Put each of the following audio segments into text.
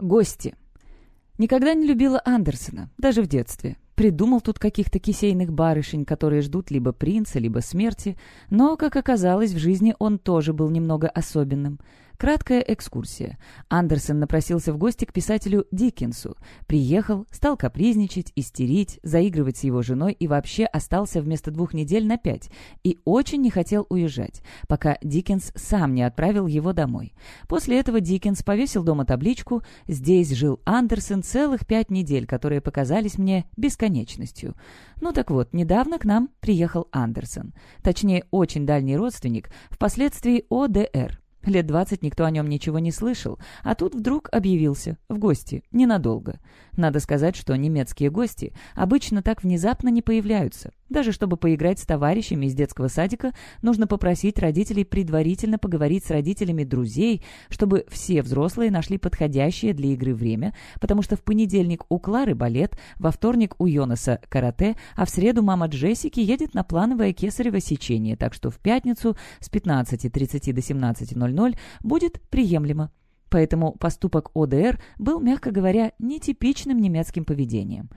Гости. Никогда не любила Андерсона, даже в детстве. Придумал тут каких-то кисейных барышень, которые ждут либо принца, либо смерти, но, как оказалось, в жизни он тоже был немного особенным. Краткая экскурсия. Андерсон напросился в гости к писателю Диккенсу. Приехал, стал капризничать, истерить, заигрывать с его женой и вообще остался вместо двух недель на пять. И очень не хотел уезжать, пока Диккенс сам не отправил его домой. После этого Диккенс повесил дома табличку «Здесь жил Андерсон целых пять недель, которые показались мне бесконечностью». Ну так вот, недавно к нам приехал Андерсон. Точнее, очень дальний родственник, впоследствии ОДР. Лет двадцать никто о нем ничего не слышал, а тут вдруг объявился, в гости, ненадолго. Надо сказать, что немецкие гости обычно так внезапно не появляются. Даже чтобы поиграть с товарищами из детского садика, нужно попросить родителей предварительно поговорить с родителями друзей, чтобы все взрослые нашли подходящее для игры время, потому что в понедельник у Клары балет, во вторник у Йонаса карате, а в среду мама Джессики едет на плановое кесарево сечение, так что в пятницу с 15.30 до 17.00 будет приемлемо. Поэтому поступок ОДР был, мягко говоря, нетипичным немецким поведением.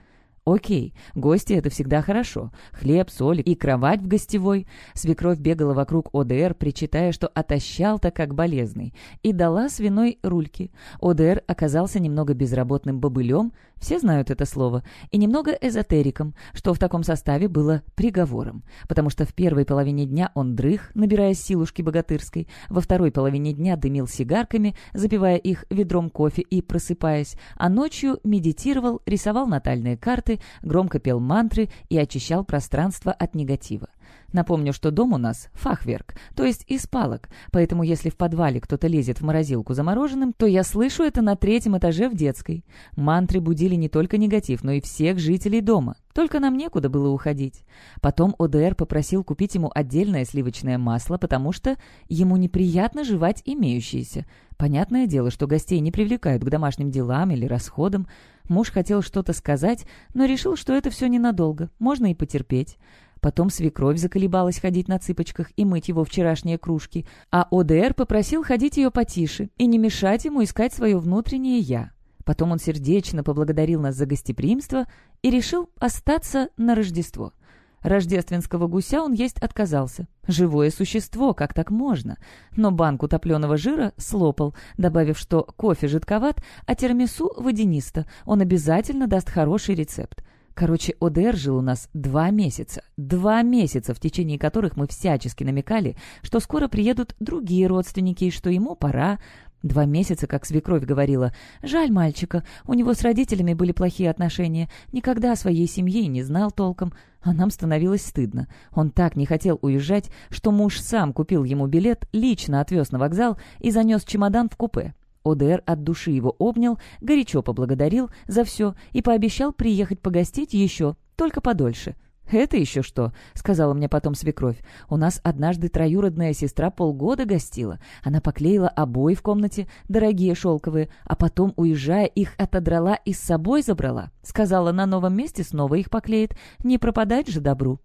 Окей, гости — это всегда хорошо. Хлеб, соль и кровать в гостевой. Свекровь бегала вокруг ОДР, причитая, что отощал-то как болезный, и дала свиной рульки. ОДР оказался немного безработным бобылем, все знают это слово, и немного эзотериком, что в таком составе было приговором, потому что в первой половине дня он дрых, набирая силушки богатырской, во второй половине дня дымил сигарками, запивая их ведром кофе и просыпаясь, а ночью медитировал, рисовал натальные карты, громко пел мантры и очищал пространство от негатива. Напомню, что дом у нас — фахверк, то есть из палок, поэтому если в подвале кто-то лезет в морозилку за мороженым, то я слышу это на третьем этаже в детской. Мантры будили не только негатив, но и всех жителей дома. Только нам некуда было уходить. Потом ОДР попросил купить ему отдельное сливочное масло, потому что ему неприятно жевать имеющееся. Понятное дело, что гостей не привлекают к домашним делам или расходам. Муж хотел что-то сказать, но решил, что это все ненадолго, можно и потерпеть. Потом свекровь заколебалась ходить на цыпочках и мыть его вчерашние кружки, а ОДР попросил ходить ее потише и не мешать ему искать свое внутреннее «я». Потом он сердечно поблагодарил нас за гостеприимство и решил остаться на Рождество. Рождественского гуся он есть отказался. Живое существо, как так можно? Но банку топленого жира слопал, добавив, что кофе жидковат, а тирамису водянисто. Он обязательно даст хороший рецепт. Короче, ОДР жил у нас два месяца. Два месяца, в течение которых мы всячески намекали, что скоро приедут другие родственники и что ему пора. Два месяца, как свекровь говорила, «Жаль мальчика, у него с родителями были плохие отношения, никогда о своей семье не знал толком». А нам становилось стыдно. Он так не хотел уезжать, что муж сам купил ему билет, лично отвез на вокзал и занес чемодан в купе. ОДР от души его обнял, горячо поблагодарил за все и пообещал приехать погостить еще, только подольше. «Это еще что?» — сказала мне потом свекровь. «У нас однажды троюродная сестра полгода гостила. Она поклеила обои в комнате, дорогие шелковые, а потом, уезжая, их отодрала и с собой забрала. Сказала, на новом месте снова их поклеит. Не пропадать же добру».